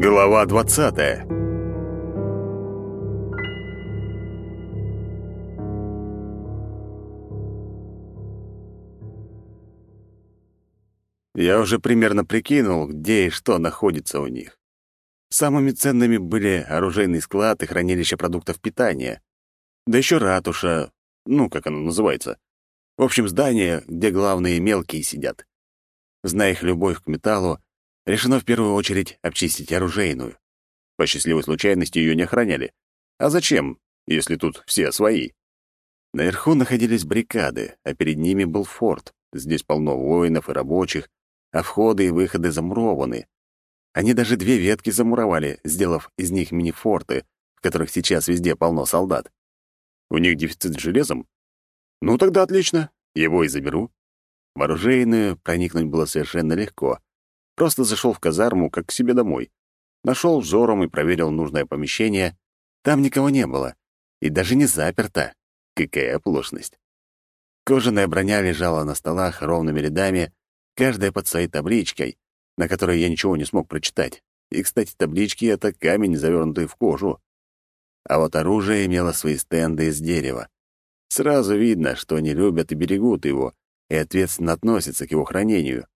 Глава двадцатая Я уже примерно прикинул, где и что находится у них. Самыми ценными были оружейный склад и хранилище продуктов питания. Да еще ратуша, ну, как оно называется. В общем, здание, где главные мелкие сидят. Зная их любовь к металлу, решено в первую очередь обчистить оружейную. По счастливой случайности ее не охраняли. А зачем, если тут все свои? Наверху находились баррикады, а перед ними был форт. Здесь полно воинов и рабочих, а входы и выходы замурованы. Они даже две ветки замуровали, сделав из них мини-форты, в которых сейчас везде полно солдат. У них дефицит железом? Ну тогда отлично, его и заберу. В оружейную проникнуть было совершенно легко. Просто зашел в казарму, как к себе домой. Нашел взором и проверил нужное помещение. Там никого не было. И даже не заперто. Какая оплошность. Кожаная броня лежала на столах ровными рядами, каждая под своей табличкой, на которой я ничего не смог прочитать. И, кстати, таблички — это камень, завернутый в кожу. А вот оружие имело свои стенды из дерева. Сразу видно, что они любят и берегут его, и ответственно относятся к его хранению.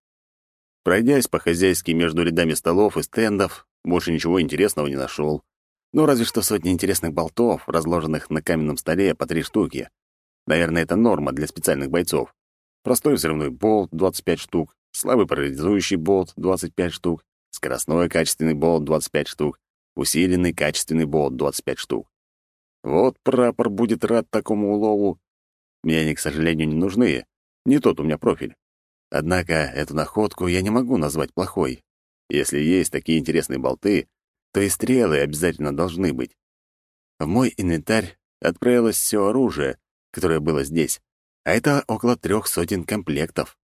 Пройдясь по-хозяйски между рядами столов и стендов, больше ничего интересного не нашел. Ну, разве что сотни интересных болтов, разложенных на каменном столе по три штуки. Наверное, это норма для специальных бойцов. Простой взрывной болт — 25 штук, слабый парализующий болт — 25 штук, скоростной качественный болт — 25 штук, усиленный качественный болт — 25 штук. Вот прапор будет рад такому улову. Мне они, к сожалению, не нужны. Не тот у меня профиль. Однако эту находку я не могу назвать плохой. Если есть такие интересные болты, то и стрелы обязательно должны быть. В мой инвентарь отправилось все оружие, которое было здесь, а это около трех сотен комплектов.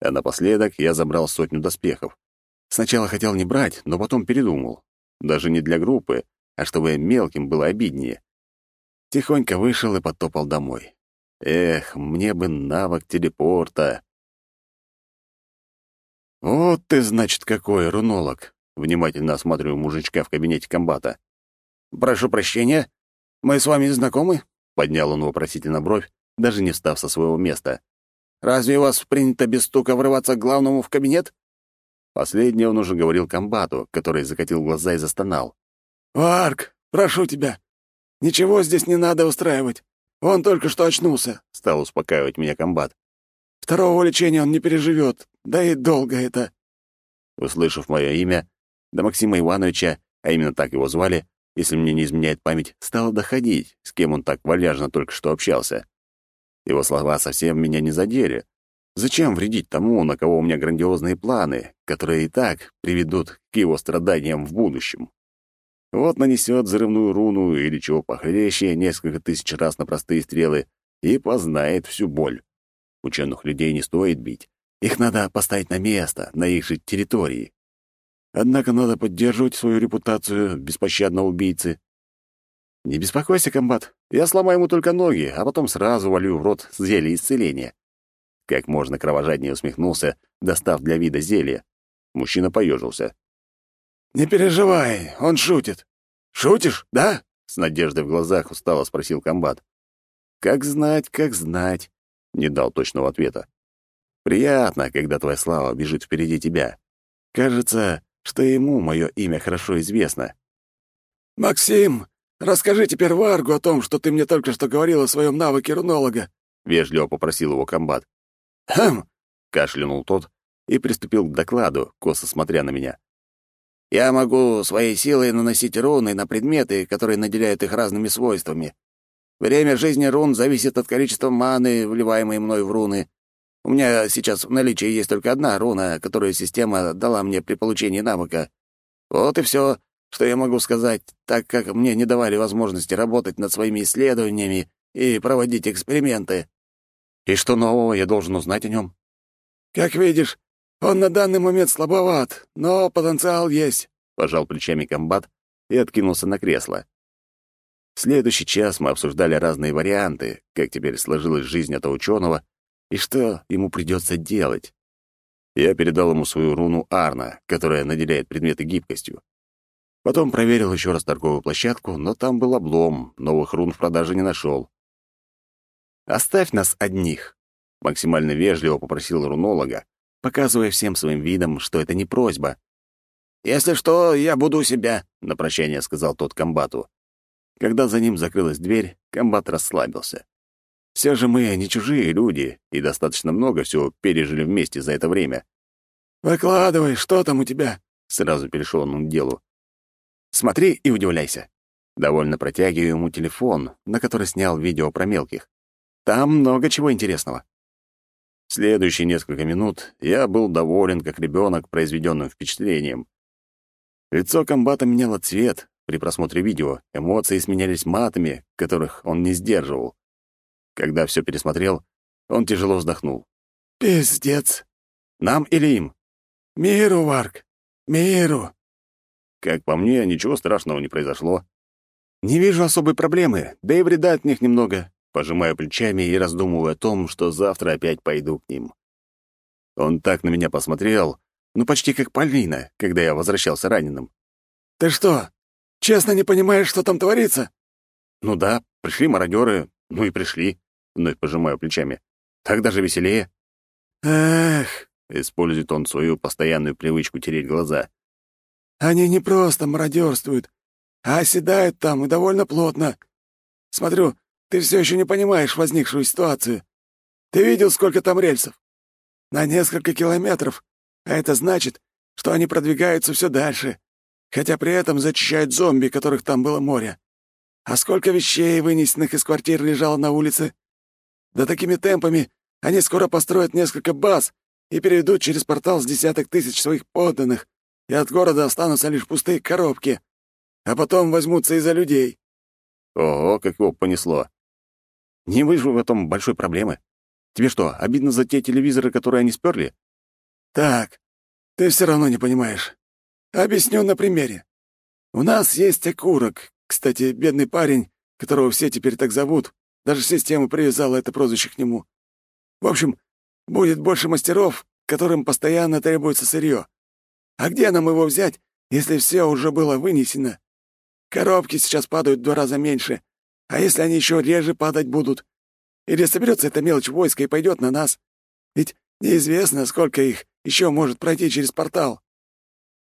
А напоследок я забрал сотню доспехов. Сначала хотел не брать, но потом передумал. Даже не для группы, а чтобы мелким было обиднее. Тихонько вышел и потопал домой. Эх, мне бы навык телепорта. «Вот ты, значит, какой рунолог!» Внимательно осматриваю мужичка в кабинете комбата. «Прошу прощения, мы с вами знакомы?» Поднял он вопросительно бровь, даже не встав со своего места. «Разве у вас принято без стука врываться к главному в кабинет?» Последнее он уже говорил комбату, который закатил глаза и застонал. «Варк, прошу тебя, ничего здесь не надо устраивать. Он только что очнулся», — стал успокаивать меня комбат. «Второго лечения он не переживет, да и долго это». Услышав мое имя, до Максима Ивановича, а именно так его звали, если мне не изменяет память, стало доходить, с кем он так вальяжно только что общался. Его слова совсем меня не задели. Зачем вредить тому, на кого у меня грандиозные планы, которые и так приведут к его страданиям в будущем? Вот нанесет взрывную руну или чего похлеще несколько тысяч раз на простые стрелы и познает всю боль. Ученых людей не стоит бить. Их надо поставить на место, на их же территории. Однако надо поддерживать свою репутацию беспощадного убийцы. Не беспокойся, комбат. Я сломаю ему только ноги, а потом сразу валю в рот зелье исцеления. Как можно кровожаднее усмехнулся, достав для вида зелье. Мужчина поежился. «Не переживай, он шутит». «Шутишь, да?» — с надеждой в глазах устало спросил комбат. «Как знать, как знать», — не дал точного ответа. «Приятно, когда твоя слава бежит впереди тебя. Кажется, что ему мое имя хорошо известно. «Максим, расскажи теперь Варгу о том, что ты мне только что говорил о своем навыке рунолога», — вежливо попросил его комбат. «Хм!» — кашлянул тот и приступил к докладу, косо смотря на меня. «Я могу своей силой наносить руны на предметы, которые наделяют их разными свойствами. Время жизни рун зависит от количества маны, вливаемой мной в руны. У меня сейчас в наличии есть только одна руна, которую система дала мне при получении навыка. Вот и все, что я могу сказать, так как мне не давали возможности работать над своими исследованиями и проводить эксперименты. И что нового я должен узнать о нем? Как видишь, он на данный момент слабоват, но потенциал есть, пожал плечами комбат и откинулся на кресло. Следующий час мы обсуждали разные варианты, как теперь сложилась жизнь этого ученого, и что ему придется делать. Я передал ему свою руну Арна, которая наделяет предметы гибкостью. Потом проверил еще раз торговую площадку, но там был облом, новых рун в продаже не нашел. «Оставь нас одних», — максимально вежливо попросил рунолога, показывая всем своим видом, что это не просьба. «Если что, я буду у себя», — на прощание сказал тот комбату. Когда за ним закрылась дверь, комбат расслабился. Все же мы не чужие люди и достаточно много всего пережили вместе за это время. «Выкладывай, что там у тебя?» — сразу перешел он к делу. Смотри и удивляйся. Довольно протягиваю ему телефон, на который снял видео про мелких. Там много чего интересного. Следующие несколько минут я был доволен, как ребенок, произведенным впечатлением. Лицо комбата меняло цвет. При просмотре видео эмоции сменялись матами, которых он не сдерживал. Когда все пересмотрел, он тяжело вздохнул. «Пиздец! Нам или им?» «Миру, Варк! Миру!» Как по мне, ничего страшного не произошло. Не вижу особой проблемы, да и вреда от них немного. Пожимаю плечами и раздумываю о том, что завтра опять пойду к ним. Он так на меня посмотрел, ну почти как Полина, когда я возвращался раненым. «Ты что, честно не понимаешь, что там творится?» «Ну да, пришли мародеры, ну и пришли», — вновь пожимаю плечами. «Так даже веселее». «Эх», — использует он свою постоянную привычку тереть глаза. Они не просто мародерствуют, а оседают там и довольно плотно. Смотрю, ты все еще не понимаешь возникшую ситуацию. Ты видел, сколько там рельсов? На несколько километров, а это значит, что они продвигаются все дальше, хотя при этом зачищают зомби, которых там было море. А сколько вещей, вынесенных из квартир, лежало на улице? Да такими темпами они скоро построят несколько баз и переведут через портал с десяток тысяч своих подданных, и от города останутся лишь пустые коробки, а потом возьмутся из-за людей». Ого, как его понесло. Не вижу в этом большой проблемы. Тебе что, обидно за те телевизоры, которые они сперли? Так, ты все равно не понимаешь. Объясню на примере. У нас есть окурок. Кстати, бедный парень, которого все теперь так зовут, даже система привязала это прозвище к нему. В общем, будет больше мастеров, которым постоянно требуется сырье. А где нам его взять, если все уже было вынесено? Коробки сейчас падают в два раза меньше, а если они еще реже падать будут? Или соберется эта мелочь войска и пойдет на нас? Ведь неизвестно, сколько их еще может пройти через портал.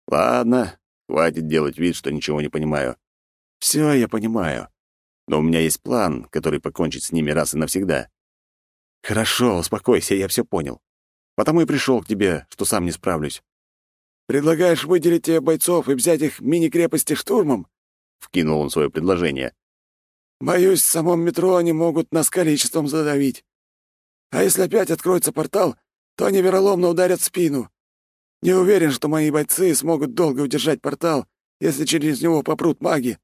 Ладно, хватит делать вид, что ничего не понимаю. Все я понимаю. Но у меня есть план, который покончит с ними раз и навсегда. Хорошо, успокойся, я все понял. Потому и пришел к тебе, что сам не справлюсь. Предлагаешь выделить тебе бойцов и взять их мини-крепости штурмом?» — вкинул он свое предложение. «Боюсь, в самом метро они могут нас количеством задавить. А если опять откроется портал, то они вероломно ударят спину. Не уверен, что мои бойцы смогут долго удержать портал, если через него попрут маги».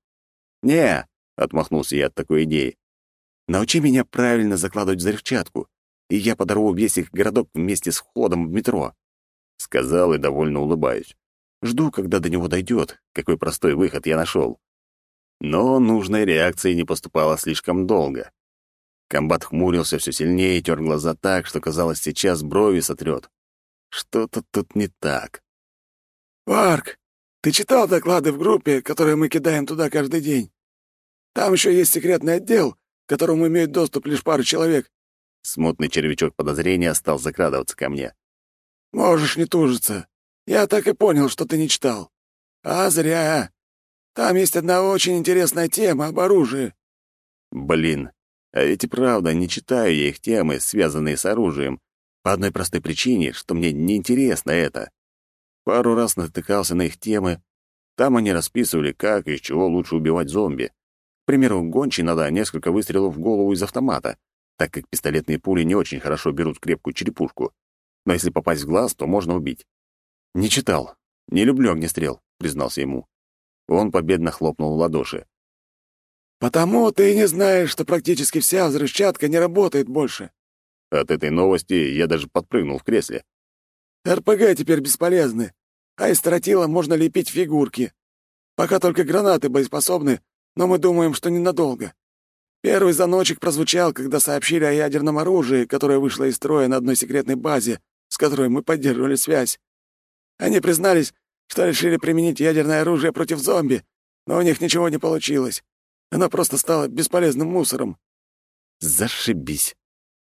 «Не», — отмахнулся я от такой идеи. «Научи меня правильно закладывать взрывчатку, и я подорву весь их городок вместе с входом в метро». — сказал и довольно улыбаюсь. Жду, когда до него дойдет, какой простой выход я нашел. Но нужной реакции не поступало слишком долго. Комбат хмурился все сильнее и тер глаза так, что, казалось, сейчас брови сотрет. Что-то тут не так. «Варк, ты читал доклады в группе, которые мы кидаем туда каждый день? Там еще есть секретный отдел, к которому имеют доступ лишь пару человек». Смутный червячок подозрения стал закрадываться ко мне. «Можешь не тужиться. Я так и понял, что ты не читал. А зря. Там есть одна очень интересная тема об оружии». «Блин, а ведь и правда не читаю я их темы, связанные с оружием, по одной простой причине, что мне неинтересно это. Пару раз натыкался на их темы. Там они расписывали, как и из чего лучше убивать зомби. К примеру, гончей надо несколько выстрелов в голову из автомата, так как пистолетные пули не очень хорошо берут крепкую черепушку но если попасть в глаз, то можно убить. Не читал. Не люблю огнестрел, признался ему. Он победно хлопнул в ладоши. «Потому ты и не знаешь, что практически вся взрывчатка не работает больше». От этой новости я даже подпрыгнул в кресле. «РПГ теперь бесполезны, а из тротила можно лепить фигурки. Пока только гранаты боеспособны, но мы думаем, что ненадолго. Первый звоночек прозвучал, когда сообщили о ядерном оружии, которое вышло из строя на одной секретной базе, с которой мы поддерживали связь. Они признались, что решили применить ядерное оружие против зомби, но у них ничего не получилось. Оно просто стало бесполезным мусором». «Зашибись.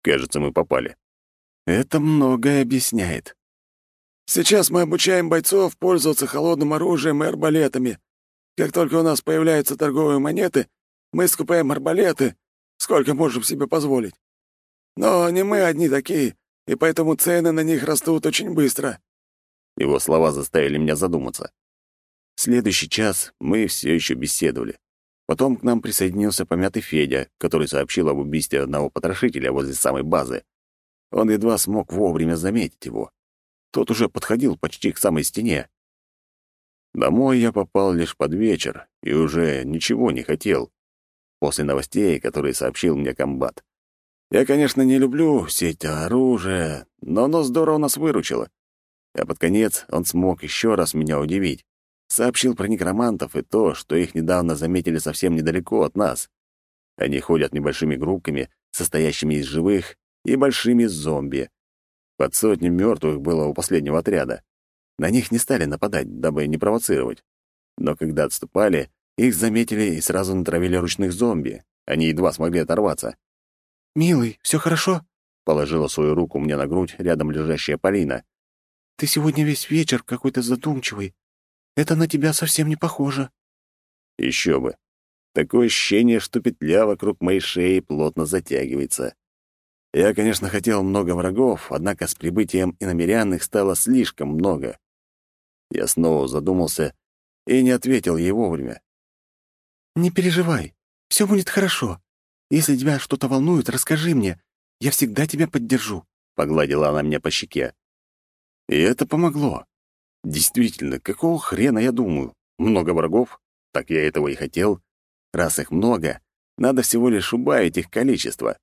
Кажется, мы попали. Это многое объясняет. Сейчас мы обучаем бойцов пользоваться холодным оружием и арбалетами. Как только у нас появляются торговые монеты, мы скупаем арбалеты, сколько можем себе позволить. Но не мы одни такие, и поэтому цены на них растут очень быстро». Его слова заставили меня задуматься. Следующий час мы все еще беседовали. Потом к нам присоединился помятый Федя, который сообщил об убийстве одного потрошителя возле самой базы. Он едва смог вовремя заметить его. Тот уже подходил почти к самой стене. Домой я попал лишь под вечер и уже ничего не хотел. После новостей, которые сообщил мне комбат. Я, конечно, не люблю все это оружие, но оно здорово нас выручило. А под конец он смог еще раз меня удивить. Сообщил про некромантов и то, что их недавно заметили совсем недалеко от нас. Они ходят небольшими группками, состоящими из живых и большими зомби. Под сотню мертвых было у последнего отряда. На них не стали нападать, дабы не провоцировать. Но когда отступали, их заметили и сразу натравили ручных зомби. Они едва смогли оторваться. «Милый, все хорошо?» — положила свою руку мне на грудь рядом лежащая Полина. «Ты сегодня весь вечер какой-то задумчивый. Это на тебя совсем не похоже». Еще бы. Такое ощущение, что петля вокруг моей шеи плотно затягивается. Я, конечно, хотел много врагов, однако с прибытием иномерян их стало слишком много. Я снова задумался и не ответил ей вовремя. «Не переживай, все будет хорошо. Если тебя что-то волнует, расскажи мне. Я всегда тебя поддержу», — погладила она меня по щеке. И это помогло. Действительно, какого хрена я думаю? Много врагов? Так я этого и хотел. Раз их много, надо всего лишь убавить их количество.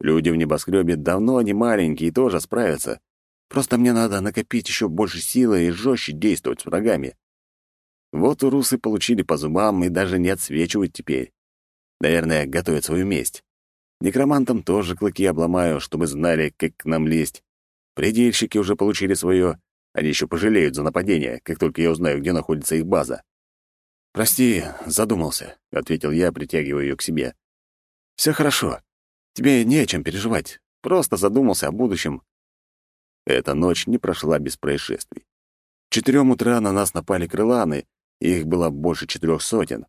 Люди в небоскребе давно не маленькие и тоже справятся. Просто мне надо накопить еще больше силы и жестче действовать с врагами. Вот урусы получили по зубам и даже не отсвечивают теперь. Наверное, готовят свою месть. Некромантам тоже клыки обломаю, чтобы знали, как к нам лезть. Предельщики уже получили свое, они еще пожалеют за нападение, как только я узнаю, где находится их база. «Прости, задумался», — ответил я, притягивая ее к себе. «Все хорошо. Тебе не о чем переживать. Просто задумался о будущем». Эта ночь не прошла без происшествий. В четырем утра на нас напали крыланы, их было больше четырех сотен.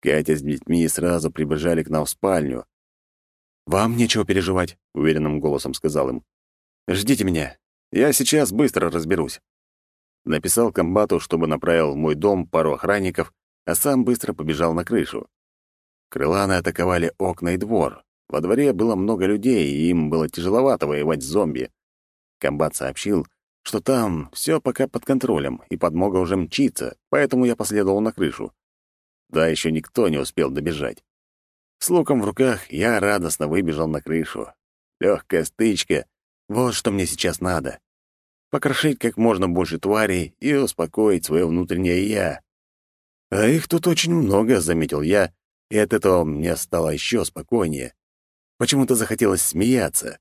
Катя с детьми сразу прибежали к нам в спальню. «Вам нечего переживать», — уверенным голосом сказал им. «Ждите меня. Я сейчас быстро разберусь. Написал комбату, чтобы направил в мой дом пару охранников, а сам быстро побежал на крышу. Крыланы атаковали окна и двор. Во дворе было много людей, и им было тяжеловато воевать с зомби. Комбат сообщил, что там все пока под контролем, и подмога уже мчится, поэтому я последовал на крышу. Да, еще никто не успел добежать. С луком в руках я радостно выбежал на крышу. Легкая стычка, вот что мне сейчас надо. Покрошить как можно больше тварей и успокоить свое внутреннее «я». А их тут очень много, заметил я, и от этого мне стало еще спокойнее. Почему-то захотелось смеяться.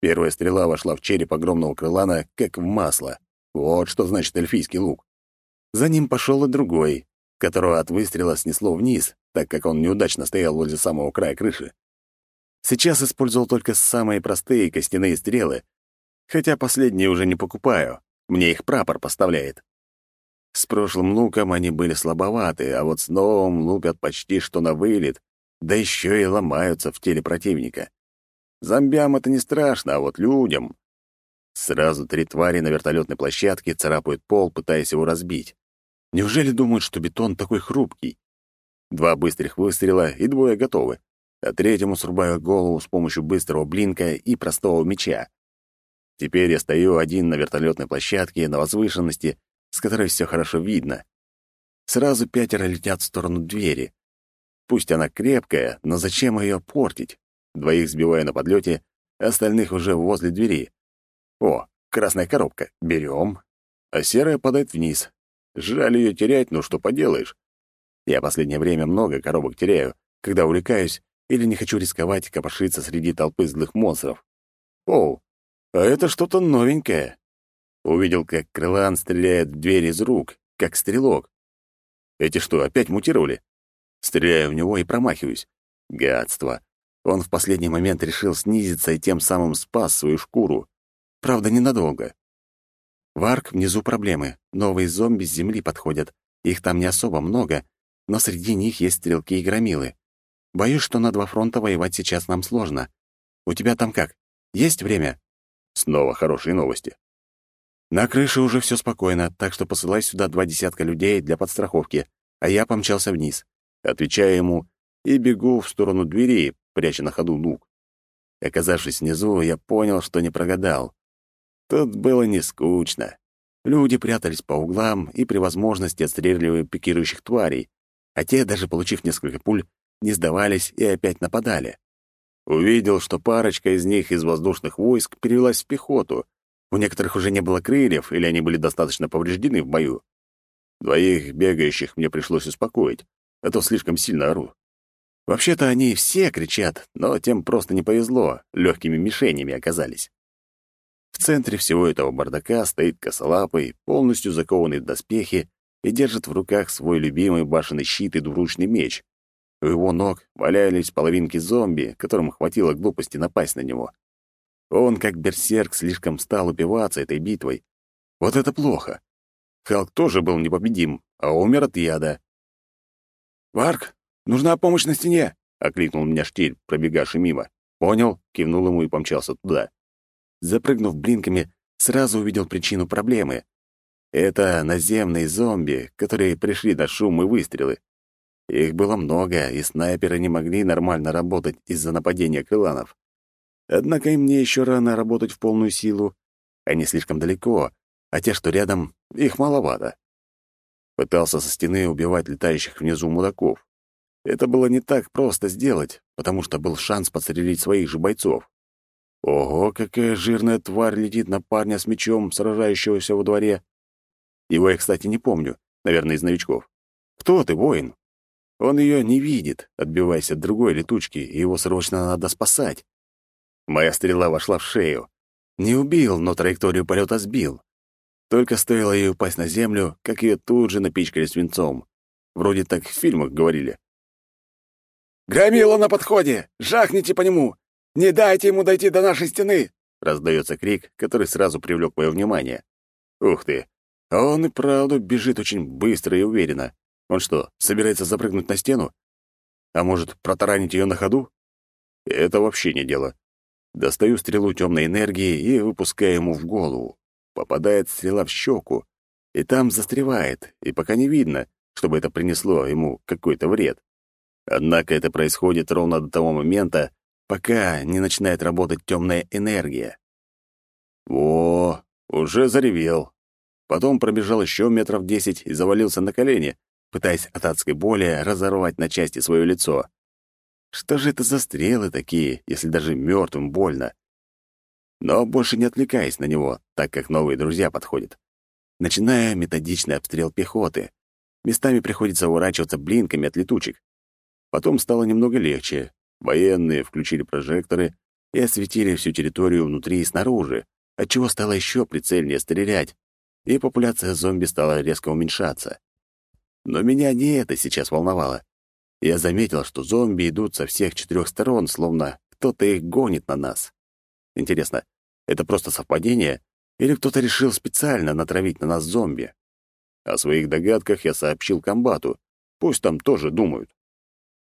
Первая стрела вошла в череп огромного крылана, как в масло. Вот что значит эльфийский лук. За ним пошел и другой, которого от выстрела снесло вниз, так как он неудачно стоял возле самого края крыши. Сейчас использовал только самые простые костяные стрелы, хотя последние уже не покупаю, мне их прапор поставляет. С прошлым луком они были слабоваты, а вот с новым лупят почти что на вылет, да еще и ломаются в теле противника. Зомбям это не страшно, а вот людям... Сразу три твари на вертолетной площадке царапают пол, пытаясь его разбить. Неужели думают, что бетон такой хрупкий? Два быстрых выстрела, и двое готовы а третьему срубаю голову с помощью быстрого блинка и простого меча. Теперь я стою один на вертолетной площадке на возвышенности, с которой все хорошо видно. Сразу пятеро летят в сторону двери. Пусть она крепкая, но зачем ее портить? Двоих сбиваю на подлете, остальных уже возле двери. О, красная коробка. Берем. А серая падает вниз. Жаль ее терять, но что поделаешь. Я последнее время много коробок теряю, когда увлекаюсь или не хочу рисковать копошиться среди толпы злых монстров. О, а это что-то новенькое. Увидел, как крылан стреляет в дверь из рук, как стрелок. Эти что, опять мутировали? Стреляю в него и промахиваюсь. Гадство. Он в последний момент решил снизиться и тем самым спас свою шкуру. Правда, ненадолго. Варк внизу проблемы. Новые зомби с земли подходят. Их там не особо много, но среди них есть стрелки и громилы. Боюсь, что на два фронта воевать сейчас нам сложно. У тебя там как? Есть время?» Снова хорошие новости. На крыше уже все спокойно, так что посылай сюда два десятка людей для подстраховки, а я помчался вниз. Отвечаю ему и бегу в сторону двери, пряча на ходу лук. Оказавшись внизу, я понял, что не прогадал. Тут было не скучно. Люди прятались по углам и при возможности отстреливали пикирующих тварей, а те, даже получив несколько пуль, не сдавались и опять нападали. Увидел, что парочка из них из воздушных войск перевелась в пехоту. У некоторых уже не было крыльев, или они были достаточно повреждены в бою. Двоих бегающих мне пришлось успокоить, а то слишком сильно ору. Вообще-то они все кричат, но тем просто не повезло, легкими мишенями оказались. В центре всего этого бардака стоит косолапый, полностью закованный в доспехи и держит в руках свой любимый башенный щит и двуручный меч. У его ног валялись половинки зомби, которым хватило глупости напасть на него. Он, как берсерк, слишком стал упиваться этой битвой. Вот это плохо. Халк тоже был непобедим, а умер от яда. «Варк, нужна помощь на стене!» — окликнул меня штиль, пробегавший мимо. «Понял», — кивнул ему и помчался туда. Запрыгнув блинками, сразу увидел причину проблемы. Это наземные зомби, которые пришли на шум и выстрелы. Их было много, и снайперы не могли нормально работать из-за нападения крыланов. Однако им мне еще рано работать в полную силу. Они слишком далеко, а те, что рядом, их маловато. Пытался со стены убивать летающих внизу мудаков. Это было не так просто сделать, потому что был шанс подстрелить своих же бойцов. Ого, какая жирная тварь летит на парня с мечом, сражающегося во дворе. Его я, кстати, не помню, наверное, из новичков. Кто ты, воин? Он ее не видит, отбиваясь от другой летучки, и его срочно надо спасать. Моя стрела вошла в шею. Не убил, но траекторию полета сбил. Только стоило ей упасть на землю, как ее тут же напичкали свинцом. Вроде так в фильмах говорили. «Громила на подходе! Жахните по нему! Не дайте ему дойти до нашей стены!» Раздается крик, который сразу привлек мое внимание. Ух ты! А он и правда бежит очень быстро и уверенно. Он что, собирается запрыгнуть на стену? А может, протаранить ее на ходу? Это вообще не дело. Достаю стрелу темной энергии и выпускаю ему в голову. Попадает стрела в щеку, и там застревает, и пока не видно, чтобы это принесло ему какой-то вред. Однако это происходит ровно до того момента, пока не начинает работать темная энергия. О, уже заревел. Потом пробежал еще метров десять и завалился на колени, пытаясь от адской боли разорвать на части свое лицо. Что же это за стрелы такие, если даже мертвым больно? Но больше не отвлекаясь на него, так как новые друзья подходят. Начиная методичный обстрел пехоты. Местами приходится уворачиваться блинками от летучек. Потом стало немного легче. Военные включили прожекторы и осветили всю территорию внутри и снаружи, отчего стало еще прицельнее стрелять, и популяция зомби стала резко уменьшаться. Но меня не это сейчас волновало. Я заметил, что зомби идут со всех четырех сторон, словно кто-то их гонит на нас. Интересно, это просто совпадение, или кто-то решил специально натравить на нас зомби? О своих догадках я сообщил комбату. Пусть там тоже думают.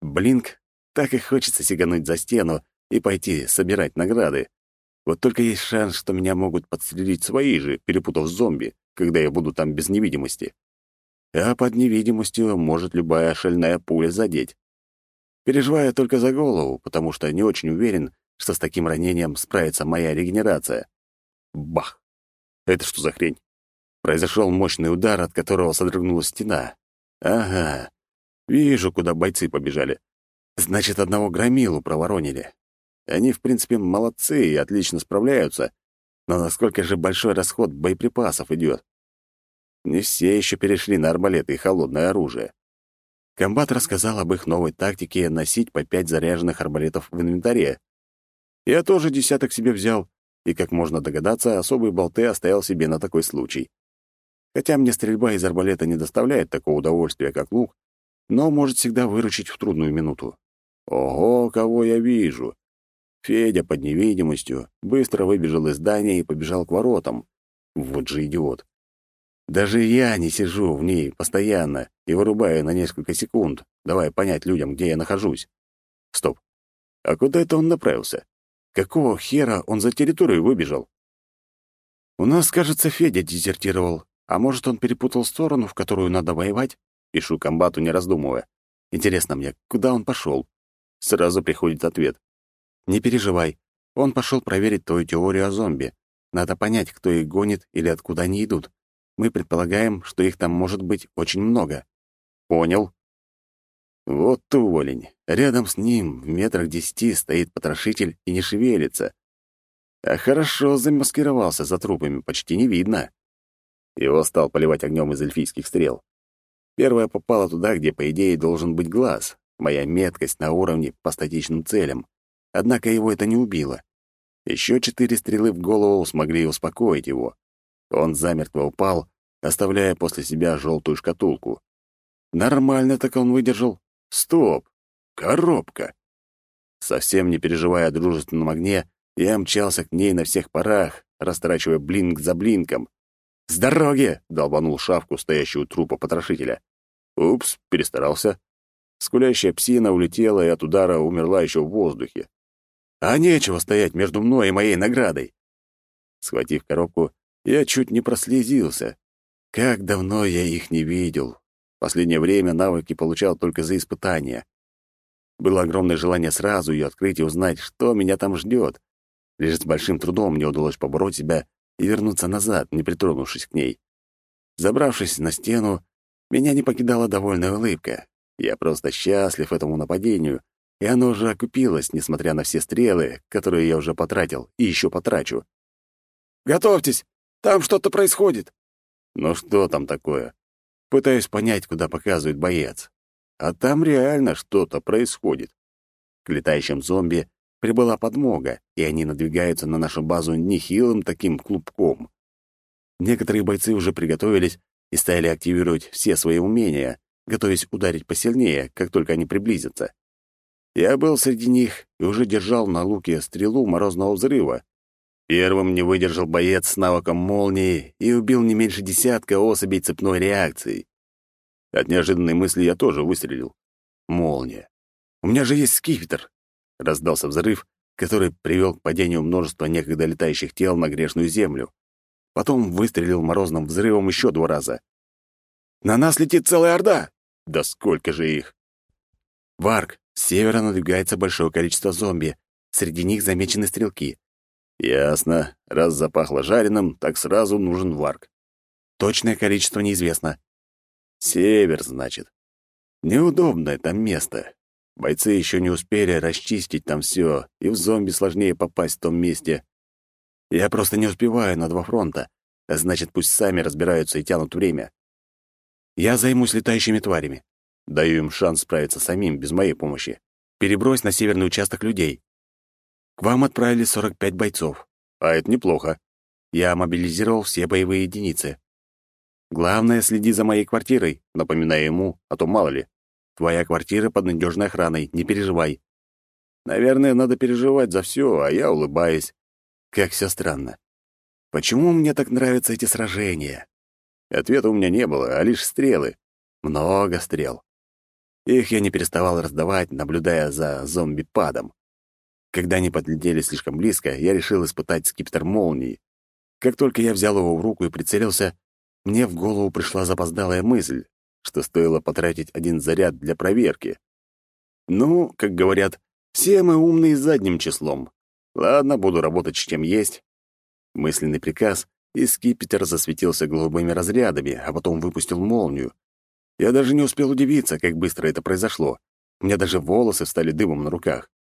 Блинк, так и хочется сигануть за стену и пойти собирать награды. Вот только есть шанс, что меня могут подстрелить свои же, перепутав зомби, когда я буду там без невидимости а под невидимостью может любая шальная пуля задеть. Переживаю только за голову, потому что не очень уверен, что с таким ранением справится моя регенерация. Бах! Это что за хрень? Произошел мощный удар, от которого содрогнулась стена. Ага, вижу, куда бойцы побежали. Значит, одного громилу проворонили. Они, в принципе, молодцы и отлично справляются, но насколько же большой расход боеприпасов идет? Не все еще перешли на арбалеты и холодное оружие. Комбат рассказал об их новой тактике носить по пять заряженных арбалетов в инвентаре. Я тоже десяток себе взял, и, как можно догадаться, особые болты оставил себе на такой случай. Хотя мне стрельба из арбалета не доставляет такого удовольствия, как лук, но может всегда выручить в трудную минуту. Ого, кого я вижу! Федя под невидимостью быстро выбежал из здания и побежал к воротам. Вот же идиот. Даже я не сижу в ней постоянно и вырубаю на несколько секунд, давая понять людям, где я нахожусь. Стоп. А куда это он направился? Какого хера он за территорию выбежал? У нас, кажется, Федя дезертировал. А может, он перепутал сторону, в которую надо воевать? Пишу комбату, не раздумывая. Интересно мне, куда он пошел? Сразу приходит ответ. Не переживай. Он пошел проверить твою теорию о зомби. Надо понять, кто их гонит или откуда они идут. Мы предполагаем, что их там может быть очень много. Понял. Вот уволень. Рядом с ним, в метрах десяти, стоит потрошитель и не шевелится. А хорошо замаскировался за трупами, почти не видно. Его стал поливать огнем из эльфийских стрел. Первая попала туда, где, по идее, должен быть глаз. Моя меткость на уровне по статичным целям. Однако его это не убило. Еще четыре стрелы в голову смогли успокоить его. Он замертво упал, оставляя после себя желтую шкатулку. Нормально так он выдержал. Стоп! Коробка! Совсем не переживая о дружественном огне, я мчался к ней на всех парах, растрачивая блинк за блинком. «С дороги!» — долбанул шавку, стоящую трупа потрошителя. Упс, перестарался. Скулящая псина улетела и от удара умерла еще в воздухе. А нечего стоять между мной и моей наградой. Схватив коробку, я чуть не прослезился. Как давно я их не видел. В последнее время навыки получал только за испытания. Было огромное желание сразу ее открыть и узнать, что меня там ждет. Лишь с большим трудом мне удалось побороть себя и вернуться назад, не притронувшись к ней. Забравшись на стену, меня не покидала довольная улыбка. Я просто счастлив этому нападению, и оно уже окупилось, несмотря на все стрелы, которые я уже потратил и еще потрачу. «Готовьтесь! Там что-то происходит!» «Ну что там такое?» Пытаюсь понять, куда показывает боец. А там реально что-то происходит. К летающим зомби прибыла подмога, и они надвигаются на нашу базу нехилым таким клубком. Некоторые бойцы уже приготовились и стали активировать все свои умения, готовясь ударить посильнее, как только они приблизятся. Я был среди них и уже держал на луке стрелу морозного взрыва. Первым не выдержал боец с навыком молнии и убил не меньше десятка особей цепной реакции. От неожиданной мысли я тоже выстрелил. Молния. У меня же есть скифетр. Раздался взрыв, который привел к падению множества некогда летающих тел на грешную землю. Потом выстрелил морозным взрывом еще два раза. «На нас летит целая орда!» «Да сколько же их!» «Варк, с севера надвигается большое количество зомби. Среди них замечены стрелки». «Ясно. Раз запахло жареным, так сразу нужен варк». «Точное количество неизвестно». «Север, значит. Неудобное там место. Бойцы еще не успели расчистить там все, и в зомби сложнее попасть в том месте. Я просто не успеваю на два фронта, а значит, пусть сами разбираются и тянут время. Я займусь летающими тварями. Даю им шанс справиться самим, без моей помощи. Перебрось на северный участок людей. К вам отправили 45 бойцов. А это неплохо. Я мобилизировал все боевые единицы. Главное, следи за моей квартирой, напоминаю ему, а то мало ли. Твоя квартира под надежной охраной, не переживай. Наверное, надо переживать за все, а я улыбаюсь. Как все странно. Почему мне так нравятся эти сражения? Ответа у меня не было, а лишь стрелы. Много стрел. Их я не переставал раздавать, наблюдая за зомби-падом. Когда они подлетели слишком близко, я решил испытать скиптер молнии. Как только я взял его в руку и прицелился, мне в голову пришла запоздалая мысль что стоило потратить один заряд для проверки. Ну, как говорят, все мы умные задним числом. Ладно, буду работать с чем есть. Мысленный приказ, и скипетр засветился голубыми разрядами, а потом выпустил молнию. Я даже не успел удивиться, как быстро это произошло. У меня даже волосы стали дымом на руках.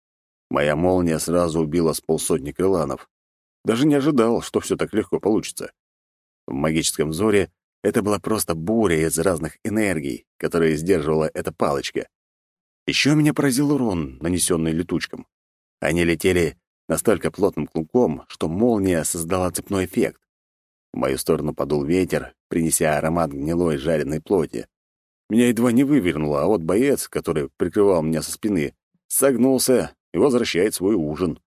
Моя молния сразу убила с полсотни крыланов. Даже не ожидал, что все так легко получится. В магическом взоре это была просто буря из разных энергий, которые сдерживала эта палочка. Еще меня поразил урон, нанесенный летучкам. Они летели настолько плотным клубком, что молния создала цепной эффект. В мою сторону подул ветер, принеся аромат гнилой жареной плоти. Меня едва не вывернуло, а вот боец, который прикрывал меня со спины, согнулся и возвращает свой ужин.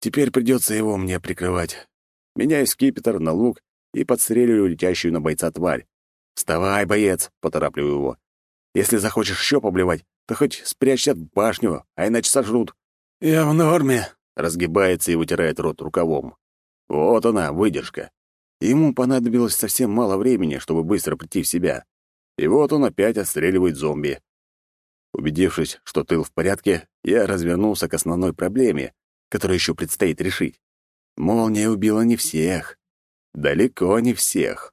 Теперь придется его мне прикрывать. Меняю скипетр на лук и подстреливаю летящую на бойца тварь. «Вставай, боец!» — поторапливаю его. «Если захочешь еще поблевать, то хоть спрячься в башню, а иначе сожрут». «Я в норме», — разгибается и вытирает рот рукавом. Вот она, выдержка. Ему понадобилось совсем мало времени, чтобы быстро прийти в себя. И вот он опять отстреливает зомби. Убедившись, что тыл в порядке, я развернулся к основной проблеме, которую еще предстоит решить. Молния убила не всех. Далеко не всех.